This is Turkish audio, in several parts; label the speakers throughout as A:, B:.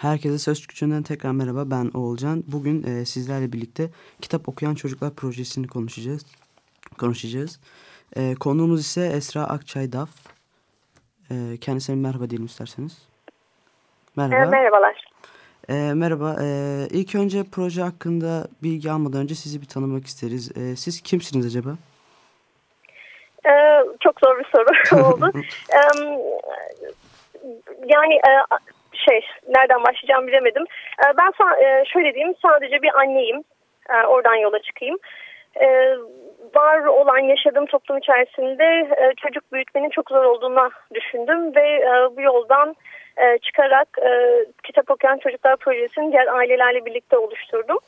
A: Herkese Söz Küçüğünden tekrar merhaba ben Oğulcan. Bugün e, sizlerle birlikte Kitap Okuyan Çocuklar Projesi'ni konuşacağız. konuşacağız. E, konuğumuz ise Esra Akçaydaf. E, kendisine merhaba diyelim isterseniz.
B: Merhaba. E, merhabalar.
A: E, merhaba. E, ilk önce proje hakkında bilgi almadan önce sizi bir tanımak isteriz. E, siz kimsiniz acaba?
B: E, çok zor bir soru oldu. e, yani e, şey nereden başlayacağım bilemedim. E, ben e, şöyle diyeyim sadece bir anneyim. E, oradan yola çıkayım. Var olan yaşadığım toplum içerisinde çocuk büyütmenin çok zor olduğunu düşündüm ve bu yoldan çıkarak kitap okuyan çocuklar projesini diğer ailelerle birlikte oluşturdum.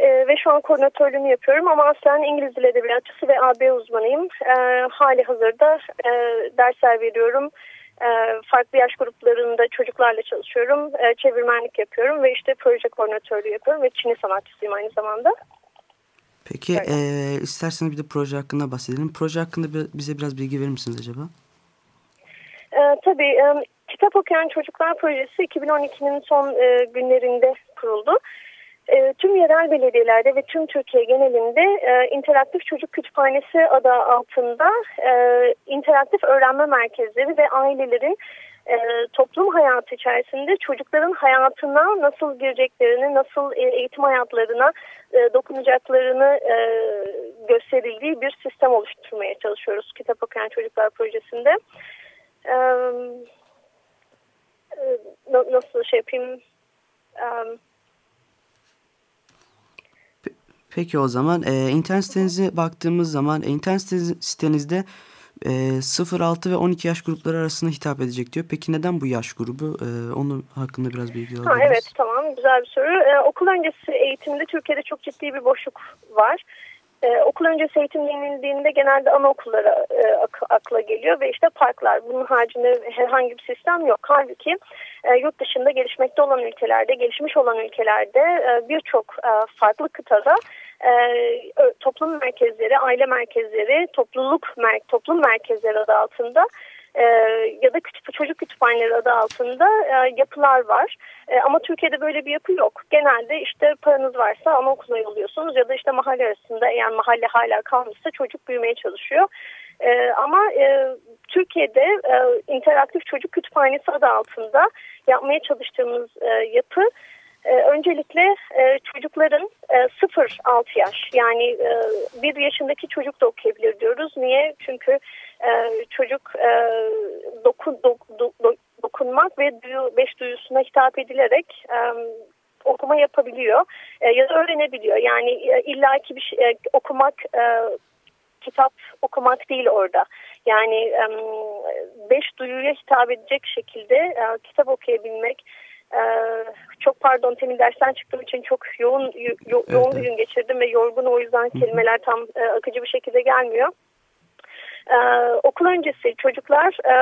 B: ve şu an koordinatörlüğünü yapıyorum ama aslen İngiliz Dil Edebiyatçısı ve AB uzmanıyım. hali hazırda dersler veriyorum. Ee, farklı yaş gruplarında çocuklarla çalışıyorum. Ee, çevirmenlik yapıyorum ve işte proje koordinatörlüğü yapıyorum ve Çin'i sanatçısıyım aynı zamanda.
A: Peki e, isterseniz bir de proje hakkında bahsedelim. Proje hakkında bize biraz bilgi verir misiniz acaba?
B: E, tabii. E, Kitap Okuyan Çocuklar Projesi 2012'nin son e, günlerinde kuruldu. E, tüm yerel belediyelerde ve tüm Türkiye genelinde e, interaktif çocuk kütüphanesi adı altında e, interaktif öğrenme merkezleri ve ailelerin e, toplum hayatı içerisinde çocukların hayatına nasıl gireceklerini, nasıl e, eğitim hayatlarına e, dokunacaklarını e, gösterildiği bir sistem oluşturmaya çalışıyoruz Kitap Okuyan Çocuklar Projesi'nde. E, e, nasıl şey yapayım... E,
A: Peki o zaman e, internet sitenize baktığımız zaman e, internet sitenizde e, 0-6 ve 12 yaş grupları arasında hitap edecek diyor. Peki neden bu yaş grubu? E, onun hakkında biraz bilgi alabiliriz.
B: Evet tamam güzel bir soru. Ee, okul öncesi eğitimde Türkiye'de çok ciddi bir boşluk var. Ee, okul öncesi eğitim denildiğinde genelde anaokullara e, ak akla geliyor ve işte parklar. Bunun haricinde herhangi bir sistem yok. Halbuki e, yurt dışında gelişmekte olan ülkelerde, gelişmiş olan ülkelerde e, birçok e, farklı kıtada e, toplum merkezleri, aile merkezleri, topluluk mer toplum merkezleri adı altında e, ya da kütüp çocuk kütüphaneleri adı altında e, yapılar var. E, ama Türkiye'de böyle bir yapı yok. Genelde işte paranız varsa anaokula yolluyorsunuz ya da işte mahalle arasında eğer mahalle hala kalmışsa çocuk büyümeye çalışıyor. E, ama e, Türkiye'de e, interaktif çocuk kütüphanesi adı altında yapmaya çalıştığımız e, yapı e, öncelikle e, çocukların e, 0-6 yaş yani e, bir yaşındaki çocuk da okuyabilir diyoruz. Niye? Çünkü e, çocuk e, dokun, do, do, do, dokunmak ve duyu, beş duyusuna hitap edilerek okuma yapabiliyor ya da öğrenebiliyor. Yani illaki bir şey, okumak kitap okumak değil orada. Yani beş duyuya hitap edecek şekilde kitap okuyabilmek ee, çok pardon temin dersten çıktığım için çok yoğun yo, yoğun bir gün geçirdim ve yorgun o yüzden kelimeler tam e, akıcı bir şekilde gelmiyor. Ee, okul öncesi çocuklar e,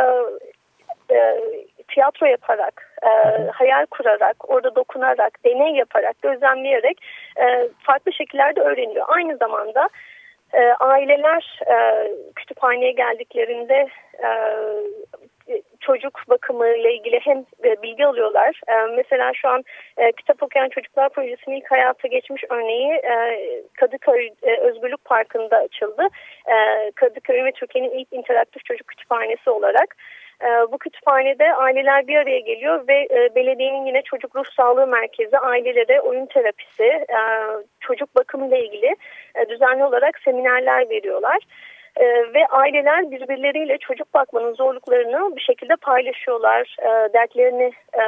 B: e, tiyatro yaparak, e, hayal kurarak, orada dokunarak, deney yaparak, gözlemleyerek e, farklı şekillerde öğreniyor. Aynı zamanda e, aileler e, kütüphaneye geldiklerinde e, çocuk bakımı ile ilgili hem e, bilgi alıyorlar. E, mesela şu an e, Kitap Okuyan Çocuklar Projesi'nin ilk hayata geçmiş örneği Kadıköy Özgürlük Parkı'nda açıldı. Kadıköy ve Türkiye'nin ilk interaktif çocuk kütüphanesi olarak. bu kütüphanede aileler bir araya geliyor ve belediyenin yine çocuk ruh sağlığı merkezi ailelere oyun terapisi, çocuk bakımı ile ilgili düzenli olarak seminerler veriyorlar. E, ve aileler birbirleriyle çocuk bakmanın zorluklarını bir şekilde paylaşıyorlar. E, dertlerini e,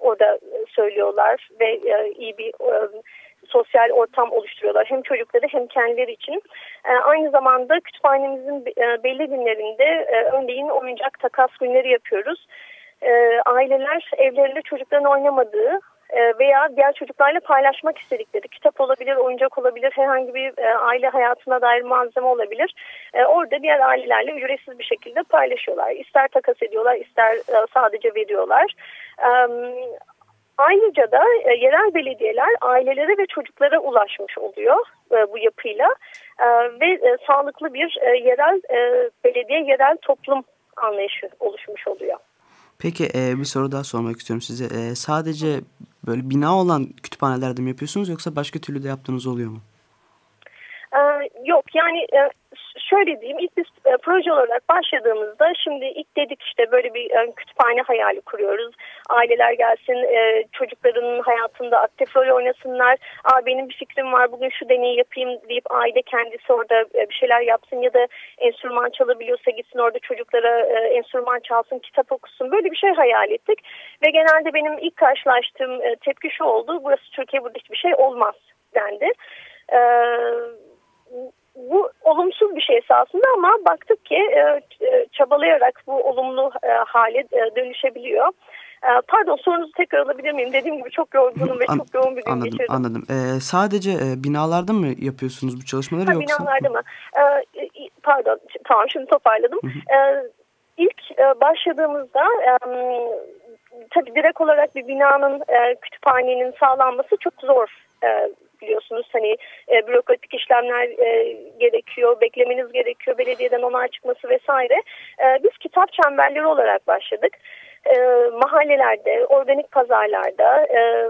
B: orada söylüyorlar ve e, iyi bir e, sosyal ortam oluşturuyorlar. Hem çocukları hem kendileri için. E, aynı zamanda kütüphanemizin e, belli günlerinde e, örneğin oyuncak takas günleri yapıyoruz. E, aileler evlerinde çocukların oynamadığı veya diğer çocuklarla paylaşmak istedikleri kitap olabilir, oyuncak olabilir, herhangi bir e, aile hayatına dair malzeme olabilir. E, orada diğer ailelerle ücretsiz bir şekilde paylaşıyorlar. İster takas ediyorlar, ister sadece veriyorlar. Ayrıca da yerel belediyeler ailelere ve çocuklara ulaşmış oluyor bu yapıyla ve sağlıklı bir yerel belediye, yerel toplum anlayışı oluşmuş oluyor.
A: Peki e, bir soru daha sormak istiyorum size. E, sadece böyle bina olan kütüphanelerde mi yapıyorsunuz yoksa başka türlü de yaptığınız oluyor mu?
B: Ee, yok yani e, şöyle diyeyim ilk biz e, proje olarak başladığımızda şimdi ilk dedik işte böyle bir e, kütüphane hayali kuruyoruz. Aileler gelsin e, çocukların hayatında aktif rol oynasınlar. Aa, benim bir fikrim var bugün şu deneyi yapayım deyip aile kendisi orada e, bir şeyler yapsın ya da enstrüman çalabiliyorsa gitsin orada çocuklara e, enstrüman çalsın kitap okusun böyle bir şey hayal ettik. Ve genelde benim ilk karşılaştığım e, tepki şu oldu burası Türkiye burada hiçbir şey olmaz dendi. Eee bu olumsuz bir şey esasında ama baktık ki e, e, çabalayarak bu olumlu e, hale e, dönüşebiliyor. E, pardon sorunuzu tekrar alabilir miyim? Dediğim gibi çok yorgunum ve An çok yoğun bir gün
A: anladım,
B: geçirdim.
A: Anladım. Ee, sadece e, binalarda mı yapıyorsunuz bu çalışmaları
B: ha,
A: yoksa?
B: Binalarda mı? E, pardon tamam şimdi toparladım. Hı hı. E, ilk e, başladığımızda e, tabii direkt olarak bir binanın e, kütüphanenin sağlanması çok zor e, biliyorsunuz hani e, bürokratik işlemler e, gerekiyor, beklemeniz gerekiyor, belediyeden onay çıkması vesaire. E, biz kitap çemberleri olarak başladık. E, mahallelerde, organik pazarlarda, e,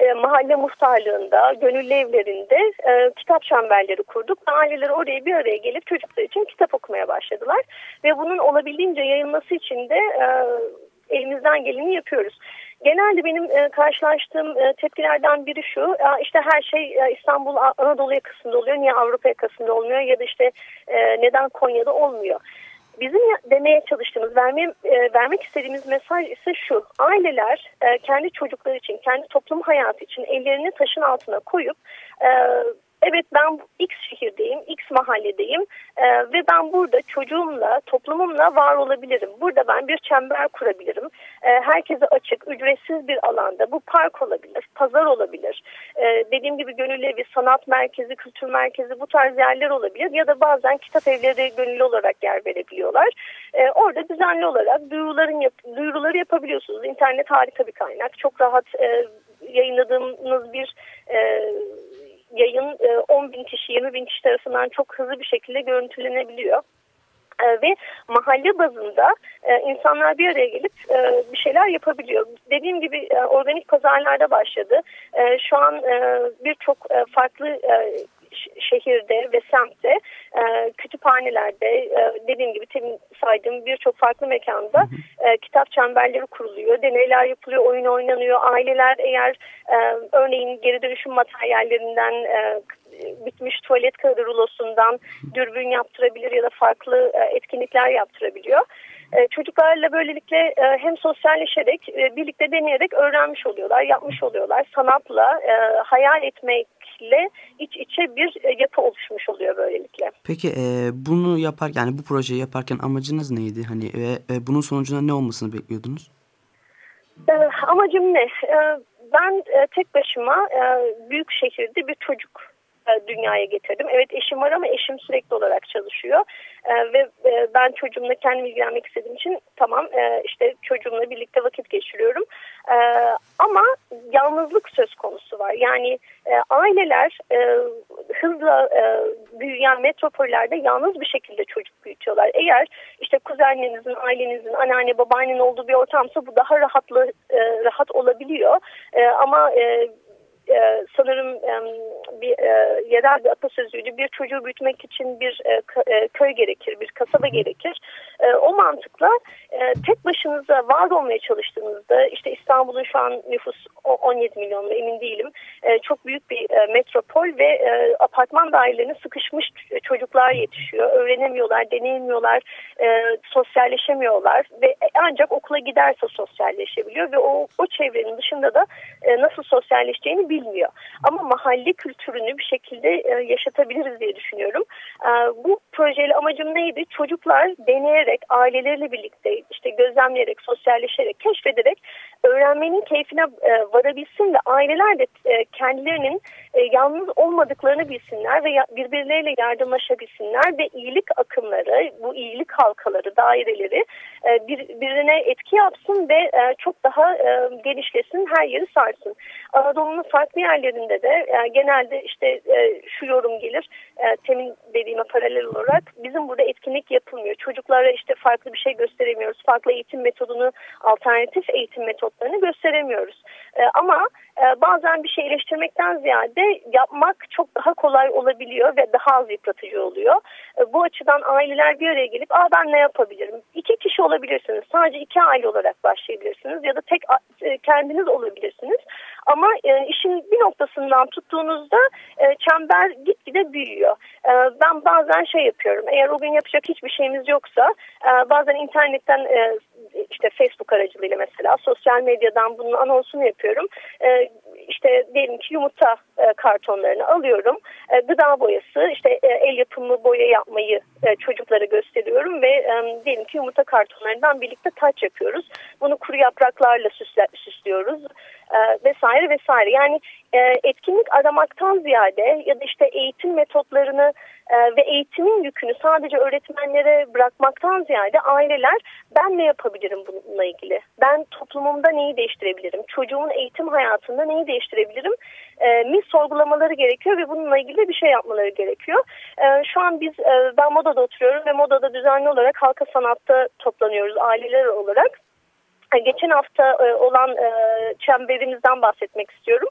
B: e mahalle muhtarlığında, gönüllü evlerinde e, kitap çemberleri kurduk. Aileler oraya bir araya gelip çocuklar için kitap okumaya başladılar. Ve bunun olabildiğince yayılması için de e, elimizden geleni yapıyoruz. Genelde benim e, karşılaştığım e, tepkilerden biri şu, e, işte her şey e, İstanbul Anadolu yakasında oluyor, niye Avrupa yakasında olmuyor ya da işte e, neden Konya'da olmuyor. Bizim demeye çalıştığımız, vermeye, e, vermek istediğimiz mesaj ise şu. Aileler e, kendi çocukları için, kendi toplum hayatı için ellerini taşın altına koyup e, evet ben X şehirdeyim, X mahalledeyim e, ve ben burada çocuğumla, toplumumla var olabilirim. Burada ben bir çember kurabilirim. E, herkese açık, ücretsiz bir alanda. Bu park olabilir, pazar olabilir. E, dediğim gibi gönüllü evi, sanat merkezi, kültür merkezi bu tarz yerler olabilir. Ya da bazen kitap evleri gönüllü olarak yer verebiliyorlar. E, orada düzenli olarak duyuruların yap duyuruları yapabiliyorsunuz. İnternet harika bir kaynak. Çok rahat e, yayınladığınız bir e, yayın 10 e, bin kişi 20 bin kişi tarafından çok hızlı bir şekilde görüntülenebiliyor. E, ve mahalle bazında e, insanlar bir araya gelip bir şeyler yapabiliyor. Dediğim gibi organik pazarlarda başladı. Şu an birçok farklı şehirde ve semtte e, kütüphanelerde e, dediğim gibi temin saydığım birçok farklı mekanda e, kitap çemberleri kuruluyor. Deneyler yapılıyor, oyun oynanıyor. Aileler eğer e, örneğin geri dönüşüm materyallerinden e, bitmiş tuvalet kağıdı rulosundan dürbün yaptırabilir ya da farklı e, etkinlikler yaptırabiliyor. E, çocuklarla böylelikle e, hem sosyalleşerek e, birlikte deneyerek öğrenmiş oluyorlar, yapmış oluyorlar. Sanatla, e, hayal etmekle iç içe bir e, yapı oluşmuş oluyor böylelikle.
A: Peki e, bunu yapar yani bu projeyi yaparken amacınız neydi? Hani ve e, bunun sonucunda ne olmasını bekliyordunuz?
B: E, amacım ne? E, ben e, tek başıma e, büyük şehirde bir çocuk dünyaya getirdim. Evet eşim var ama eşim sürekli olarak çalışıyor. E, ve e, ben çocuğumla kendim ilgilenmek istediğim için tamam e, işte çocuğumla birlikte vakit geçiriyorum. E, ama yalnızlık söz konusu var. Yani e, aileler e, hızla e, büyüyen metropollerde yalnız bir şekilde çocuk büyütüyorlar. Eğer işte kuzenlerinizin, ailenizin, anneanne, babaannenin olduğu bir ortamsa bu daha rahatlı e, rahat olabiliyor. E, ama e, e, sanırım e, bir e, yerel bir atasözüydü. Bir çocuğu büyütmek için bir e, e, köy gerekir, bir kasaba gerekir. E, o mantıkla e, tek başınıza var olmaya çalıştığınızda işte İstanbul'un şu an nüfus 17 milyon emin değilim. E, çok büyük bir metropol ve e, apartman dairelerine sıkışmış çocuklar yetişiyor. Öğrenemiyorlar, deneyemiyorlar, e, sosyalleşemiyorlar ve ancak okula giderse sosyalleşebiliyor ve o, o çevrenin dışında da nasıl sosyalleşeceğini bilmiyor. Ama mahalle kültürünü bir şekilde yaşatabiliriz diye düşünüyorum. Bu projeyle amacım neydi? Çocuklar deneyerek, aileleriyle birlikte işte gözlemleyerek, sosyalleşerek, keşfederek öğrenmenin keyfine e, varabilsin ve aileler de e, kendilerinin e, yalnız olmadıklarını bilsinler ve ya, birbirleriyle yardımlaşabilsinler ve iyilik akımları, bu iyilik halkaları, daireleri e, bir, birbirine etki yapsın ve e, çok daha e, genişlesin, her yeri sarsın. Anadolu'nun farklı yerlerinde de e, genelde işte e, şu yorum gelir. E, temin dediğime paralel olarak bizim burada etkinlik yapılmıyor. Çocuklara işte farklı bir şey gösteremiyoruz. Farklı eğitim metodunu, alternatif eğitim metotlarını gösteremiyoruz. E, ama e, bazen bir şey eleştirmekten ziyade yapmak çok daha kolay olabiliyor ve daha az yıpratıcı oluyor. E, bu açıdan aileler bir araya gelip Aa, ben ne yapabilirim? İki kişi olabilirsiniz. Sadece iki aile olarak başlayabilirsiniz ya da tek e, kendiniz olabilirsiniz. Ama e, işin bir noktasından tuttuğunuzda e, çember gitgide büyüyor. Ben bazen şey yapıyorum. Eğer o gün yapacak hiçbir şeyimiz yoksa bazen internetten işte Facebook aracılığıyla mesela sosyal medyadan bunun anonsunu yapıyorum. İşte diyelim ki yumurta e, kartonlarını alıyorum. E, gıda boyası, işte e, el yapımı boya yapmayı e, çocuklara gösteriyorum ve e, diyelim ki yumurta kartonlarından birlikte taç yapıyoruz. Bunu kuru yapraklarla süsle, süslüyoruz e, vesaire vesaire. Yani e, etkinlik aramaktan ziyade ya da işte eğitim metotlarını e, ve eğitimin yükünü sadece öğretmenlere bırakmaktan ziyade aileler ben ne yapabilirim bununla ilgili? Ben toplumumda neyi değiştirebilirim? Çocuğumun eğitim hayatında neyi değiştirebilirim? E, mi sorgulamaları gerekiyor ve bununla ilgili bir şey yapmaları gerekiyor. E, şu an biz e, ben Moda'da oturuyorum ve Moda'da düzenli olarak halka sanatta toplanıyoruz aileler olarak. E, geçen hafta e, olan e, çemberimizden bahsetmek istiyorum.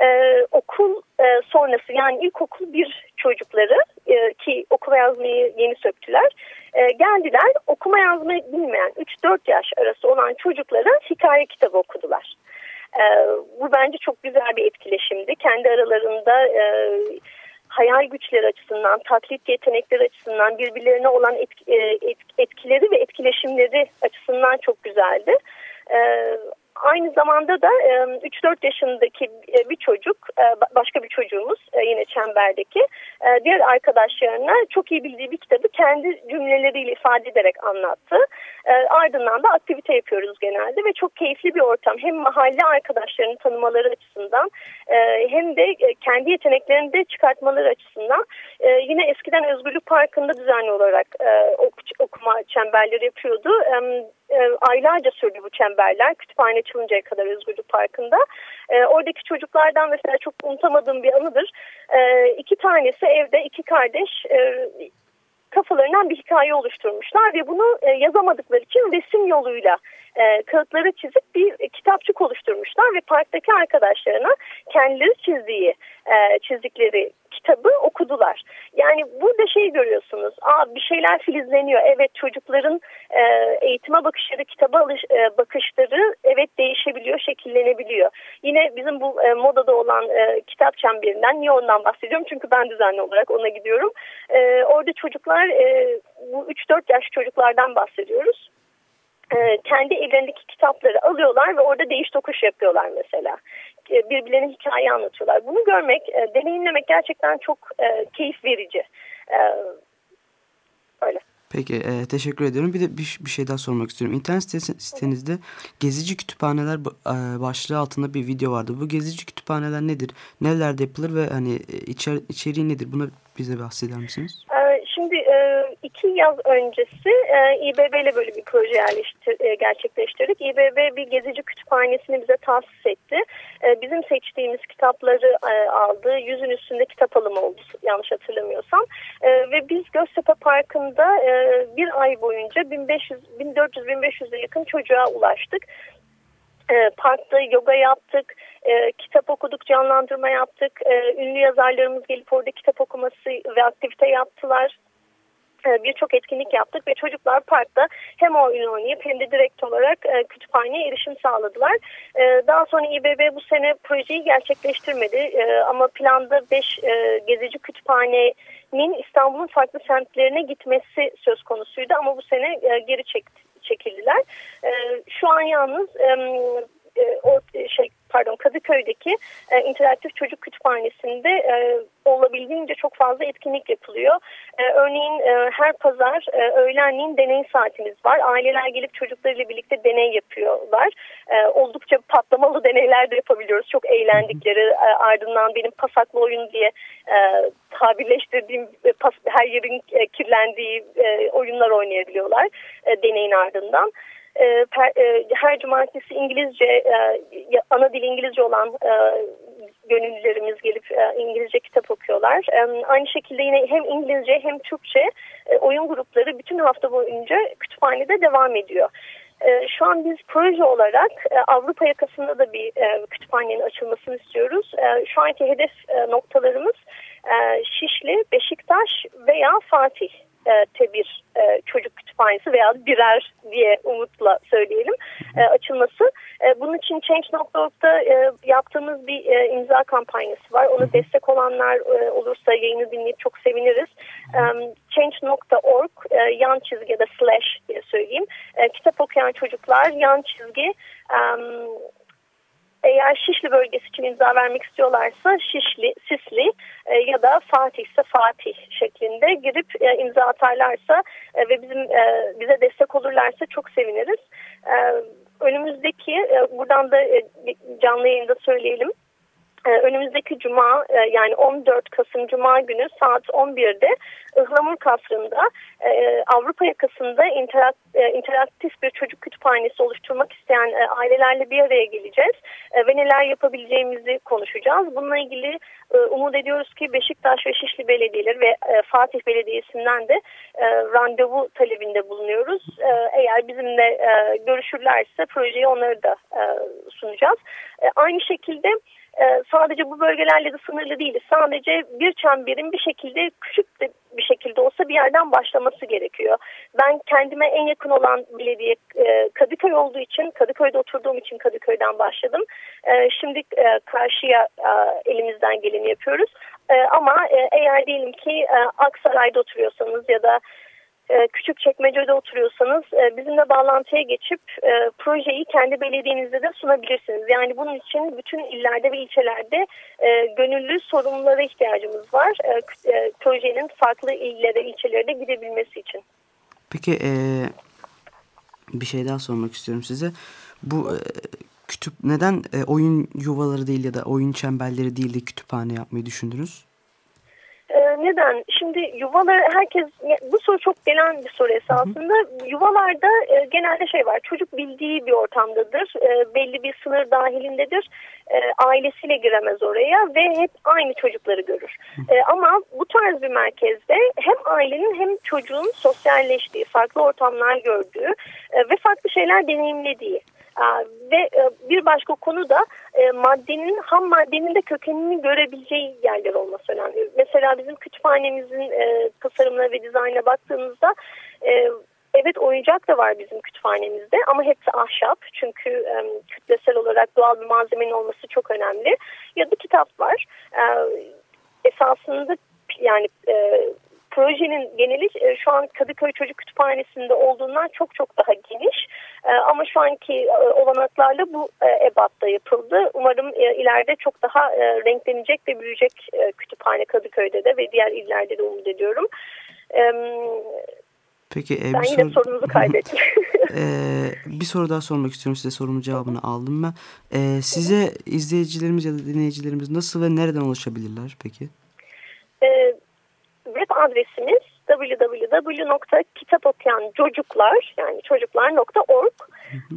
B: Ee, okul e, sonrası yani ilkokul bir çocukları e, ki okuma yazmayı yeni söktüler e, geldiler okuma yazmayı bilmeyen 3-4 yaş arası olan çocuklara hikaye kitabı okudular. E, bu bence çok güzel bir etkileşimdi. Kendi aralarında e, hayal güçleri açısından, taklit yetenekleri açısından birbirlerine olan etki, e, etkileri ve etkileşimleri açısından çok güzeldi. Ee, aynı zamanda da 3-4 yaşındaki e, bir çocuk, e, başka bir çocuğumuz e, yine çemberdeki diğer arkadaşlarına çok iyi bildiği bir kitabı kendi cümleleriyle ifade ederek anlattı. Ardından da aktivite yapıyoruz genelde ve çok keyifli bir ortam. Hem mahalle arkadaşlarını tanımaları açısından hem de kendi yeteneklerini de çıkartmaları açısından yine eskiden Özgürlük Parkı'nda düzenli olarak okuma çemberleri yapıyordu e, aylarca sürdü bu çemberler. Kütüphane açılıncaya kadar Özgürlük Parkı'nda. E, oradaki çocuklardan mesela çok unutamadığım bir anıdır. E, iki tanesi evde iki kardeş e, kafalarından bir hikaye oluşturmuşlar ve bunu e, yazamadıkları için resim yoluyla e, kağıtları çizip bir kitapçık oluşturmuşlar ve parktaki arkadaşlarına kendileri çizdiği e, çizdikleri kitabı okudular. Yani burada şey görüyorsunuz. Aa bir şeyler filizleniyor. Evet çocukların e, eğitime bakışları, kitaba alış, e, bakışları evet değişebiliyor, şekillenebiliyor. Yine bizim bu e, modada olan e, kitap çemberinden niye ondan bahsediyorum? Çünkü ben düzenli olarak ona gidiyorum. E, orada çocuklar e, bu 3-4 yaş çocuklardan bahsediyoruz e, kendi ellerindeki kitapları alıyorlar ve orada değiş tokuş yapıyorlar mesela. E, birbirlerine hikaye anlatıyorlar. Bunu görmek, e, deneyimlemek gerçekten çok e, keyif verici. Öyle.
A: Peki e, teşekkür ediyorum. Bir de bir, bir şey daha sormak istiyorum. İnternet sitenizde gezici kütüphaneler e, başlığı altında bir video vardı. Bu gezici kütüphaneler nedir? Nelerde yapılır ve hani içer, içeriği nedir? Buna bize bahseder misiniz?
B: Şimdi iki yaz öncesi İBB ile böyle bir proje yerleştir, gerçekleştirdik. İBB bir gezici kütüphanesini bize tahsis etti. Bizim seçtiğimiz kitapları aldı. Yüzün üstünde kitap alımı oldu yanlış hatırlamıyorsam. Ve biz Göztepe Parkı'nda bir ay boyunca 1400-1500'e yakın çocuğa ulaştık. parkta yoga yaptık, kitap okuduk, canlandırma yaptık. ünlü yazarlarımız gelip orada kitap okuması ve aktivite yaptılar. E, birçok etkinlik yaptık ve çocuklar parkta hem oyun oynayıp hem de direkt olarak e, kütüphaneye erişim sağladılar. E, daha sonra İBB bu sene projeyi gerçekleştirmedi ama planda 5 e, gezici kütüphanenin İstanbul'un farklı semtlerine gitmesi söz konusuydu ama bu sene geri çek, çekildiler. Şu an yalnız o şey pardon Kadıköy'deki e, interaktif çocuk kütüphanesinde e, olabildiğince çok fazla etkinlik yapılıyor. E, örneğin e, her pazar e, öğlenliğin deney saatimiz var. Aileler gelip çocuklarıyla birlikte deney yapıyorlar. E, oldukça patlamalı deneyler de yapabiliyoruz. Çok eğlendikleri e, ardından benim pasaklı oyun diye e, tabirleştirdiğim e, pas, her yerin e, kirlendiği e, oyunlar oynayabiliyorlar e, deneyin ardından e, per, e, her cumartesi İngilizce e, ana dil İngilizce olan e, gönüllülerimiz gelip e, İngilizce kitap okuyorlar. Aynı şekilde yine hem İngilizce hem Türkçe oyun grupları bütün hafta boyunca kütüphanede devam ediyor. Şu an biz proje olarak Avrupa yakasında da bir kütüphanenin açılmasını istiyoruz. Şu anki hedef noktalarımız Şişli, Beşiktaş veya Fatih e, tebir e, çocuk kütüphanesi veya birer diye umutla söyleyelim e, açılması. E, bunun için Change.org'da e, yaptığımız bir e, imza kampanyası var. Ona destek olanlar e, olursa yayını dinleyip çok seviniriz. E, Change.org e, yan çizgi ya da slash diye söyleyeyim. E, kitap okuyan çocuklar yan çizgi e, eğer Şişli bölgesi için imza vermek istiyorlarsa Şişli, Sisli e, ya da Fatih ise Fatih şeklinde girip e, imza atarlarsa e, ve bizim e, bize destek olurlarsa çok seviniriz. E, önümüzdeki e, buradan da e, canlı yayında söyleyelim. Ee, önümüzdeki cuma e, yani 14 Kasım Cuma günü saat 11'de Ihlamur Kasrı'nda e, Avrupa yakasında e, interaktif bir çocuk kütüphanesi oluşturmak isteyen ailelerle bir araya geleceğiz ve neler yapabileceğimizi konuşacağız. Bununla ilgili umut ediyoruz ki Beşiktaş ve Şişli Belediyeleri ve Fatih Belediyesi'nden de randevu talebinde bulunuyoruz. Eğer bizimle görüşürlerse projeyi onları da sunacağız. Aynı şekilde sadece bu bölgelerle de sınırlı değiliz. Sadece bir çemberin bir şekilde küçük de bir şekilde olsa bir yerden başlaması gerekiyor. Ben kendime en yakın olan belediye e, Kadıköy olduğu için, Kadıköy'de oturduğum için Kadıköy'den başladım. E, şimdi e, karşıya elimizden geleni yapıyoruz. Ama eğer diyelim ki Aksaray'da oturuyorsanız ya da küçük çekmecede oturuyorsanız e, bizimle bağlantıya geçip e, projeyi kendi belediyenizde de sunabilirsiniz. Yani bunun için bütün illerde ve ilçelerde gönüllü sorumlulara ihtiyacımız var. Projenin farklı illere, ilçelere de gidebilmesi için.
A: Peki bir şey daha sormak istiyorum size. Bu kütüp neden oyun yuvaları değil ya da oyun çemberleri değil de kütüphane yapmayı düşündünüz?
B: Neden? Şimdi yuvaları herkes bu soru çok gelen bir soru esasında. Yuvalarda e, genelde şey var. Çocuk bildiği bir ortamdadır. E, belli bir sınır dahilindedir. E, ailesiyle giremez oraya ve hep aynı çocukları görür. E, ama bu tarz bir merkezde hem ailenin hem çocuğun sosyalleştiği, farklı ortamlar gördüğü e, ve farklı şeyler deneyimlediği ve e, bir başka konu da e, maddenin ham maddenin de kökenini görebileceği yerler olması önemli. Mesela bizim kütüphanemizin e, tasarımına ve dizaynına baktığımızda evet oyuncak da var bizim kütüphanemizde ama hepsi ahşap çünkü kütlesel olarak doğal bir malzemenin olması çok önemli. Ya da kitap var. Esasında yani projenin geneli e, şu an Kadıköy Çocuk Kütüphanesi'nde olduğundan çok çok daha geniş. E, ama şu anki e, olanaklarla bu ebatta yapıldı. Umarım ileride çok daha renklenecek ve büyüyecek kütüphane Kadıköy'de de ve diğer illerde de umut ediyorum.
A: Peki,
B: e, ben yine soru... sorunuzu kaybettim.
A: ee, bir soru daha sormak istiyorum size sorumun cevabını aldım ben. Ee, size izleyicilerimiz ya da dinleyicilerimiz nasıl ve nereden ulaşabilirler peki?
B: Ee, web adresimiz www.kitapokuyançocuklar yani çocuklar.org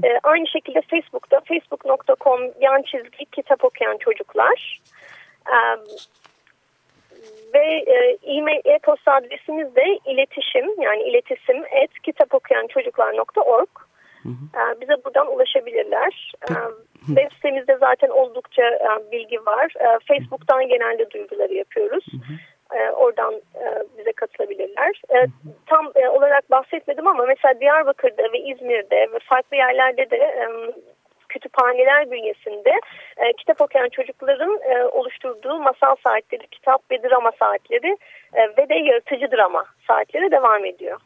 B: ee, aynı şekilde Facebook'ta facebook.com yan çizgi kitap okuyan çocuklar ve e, e-mail e-posta adresimiz de iletişim yani iletisim et kitapokuyançocuklar.org ee, bize buradan ulaşabilirler. Web sitemizde zaten oldukça e, bilgi var. Ee, Facebook'tan genelde duyuruları yapıyoruz. Hı hı. E, oradan e, bize katılabilirler. E, tam olarak bahsetmedim ama mesela Diyarbakır'da ve İzmir'de ve farklı yerlerde de kütüphaneler bünyesinde kitap okuyan çocukların oluşturduğu masal saatleri, kitap ve drama saatleri ve de yaratıcı drama saatleri devam ediyor.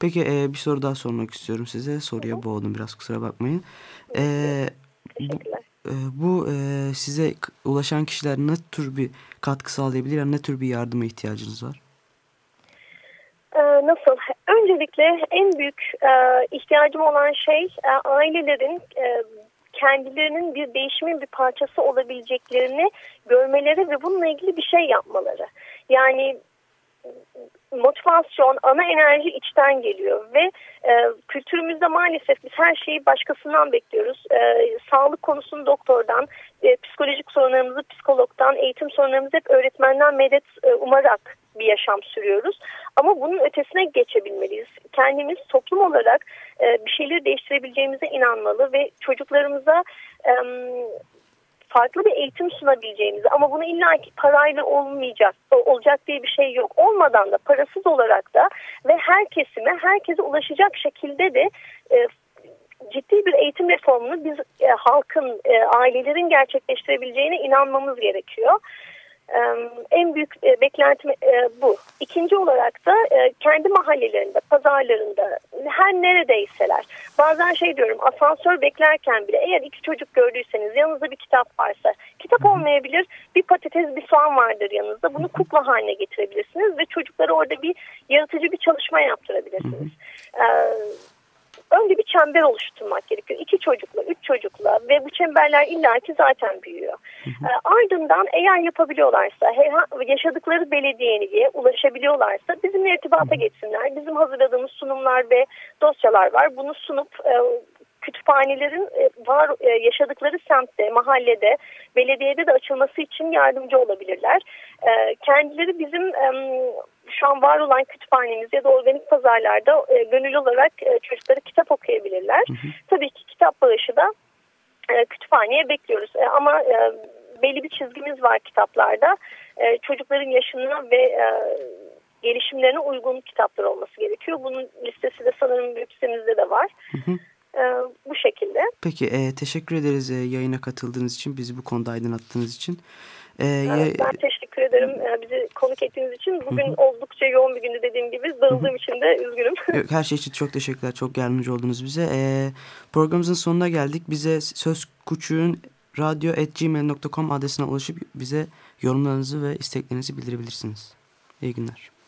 A: Peki bir soru daha sormak istiyorum size. Soruya boğdum biraz kusura bakmayın.
B: Teşekkürler.
A: Bu, bu size ulaşan kişiler ne tür bir katkı sağlayabilir? Yani ne tür bir yardıma ihtiyacınız var?
B: Ee, nasıl? Öncelikle en büyük e, ihtiyacım olan şey e, ailelerin e, kendilerinin bir değişimin bir parçası olabileceklerini görmeleri ve bununla ilgili bir şey yapmaları. Yani motivasyon, ana enerji içten geliyor ve e, kültürümüzde maalesef biz her şeyi başkasından bekliyoruz. E, sağlık konusunu doktordan, e, psikolojik sorunlarımızı psikologdan, eğitim sorunlarımızı hep öğretmenden medet e, umarak bir yaşam sürüyoruz. Ama bunun ötesine geçebilmeliyiz. Kendimiz toplum olarak e, bir şeyleri değiştirebileceğimize inanmalı ve çocuklarımıza e, farklı bir eğitim sunabileceğimizi ama bunu illaki parayla olmayacak olacak diye bir şey yok. Olmadan da parasız olarak da ve her kesime herkese ulaşacak şekilde de e, ciddi bir eğitim reformunu biz e, halkın, e, ailelerin gerçekleştirebileceğine inanmamız gerekiyor en büyük e, beklentim e, bu. İkinci olarak da e, kendi mahallelerinde, pazarlarında, her neredeyseler. Bazen şey diyorum, asansör beklerken bile eğer iki çocuk gördüyseniz, yanınızda bir kitap varsa, kitap olmayabilir, bir patates, bir soğan vardır yanınızda. Bunu kukla haline getirebilirsiniz ve çocuklara orada bir yaratıcı bir çalışma yaptırabilirsiniz. Ee, önce bir çember oluşturmak gerekiyor. İki çocukla, üç çocukla ve bu çemberler illaki zaten büyüyor. Hı hı. E, ardından eğer yapabiliyorlarsa, yaşadıkları belediyeye ulaşabiliyorlarsa bizimle irtibata geçsinler. Bizim hazırladığımız sunumlar ve dosyalar var. Bunu sunup e, kütüphanelerin e, var e, yaşadıkları semtte, mahallede, belediyede de açılması için yardımcı olabilirler. E, kendileri bizim şu an var olan kütüphanemiz ya da organik pazarlarda gönüllü olarak çocukları kitap okuyabilirler. Hı hı. Tabii ki kitap bağışı da kütüphaneye bekliyoruz. Ama belli bir çizgimiz var kitaplarda. Çocukların yaşına ve gelişimlerine uygun kitaplar olması gerekiyor. Bunun listesi de sanırım web sitemizde de var. Hı hı. Bu şekilde.
A: Peki e, teşekkür ederiz e, yayına katıldığınız için, bizi bu konuda aydınlattığınız için.
B: E, evet, ben teşekkür ederim e, bizi konuk ettiğiniz için. Bugün Hı -hı. oldukça yoğun bir gündü dediğim gibi. Darıldığım Hı -hı. için de üzgünüm.
A: Her şey için çok teşekkürler. Çok yardımcı oldunuz bize. E, programımızın sonuna geldik. Bize söz kuçuğun radyo.gmail.com adresine ulaşıp bize yorumlarınızı ve isteklerinizi bildirebilirsiniz. İyi günler.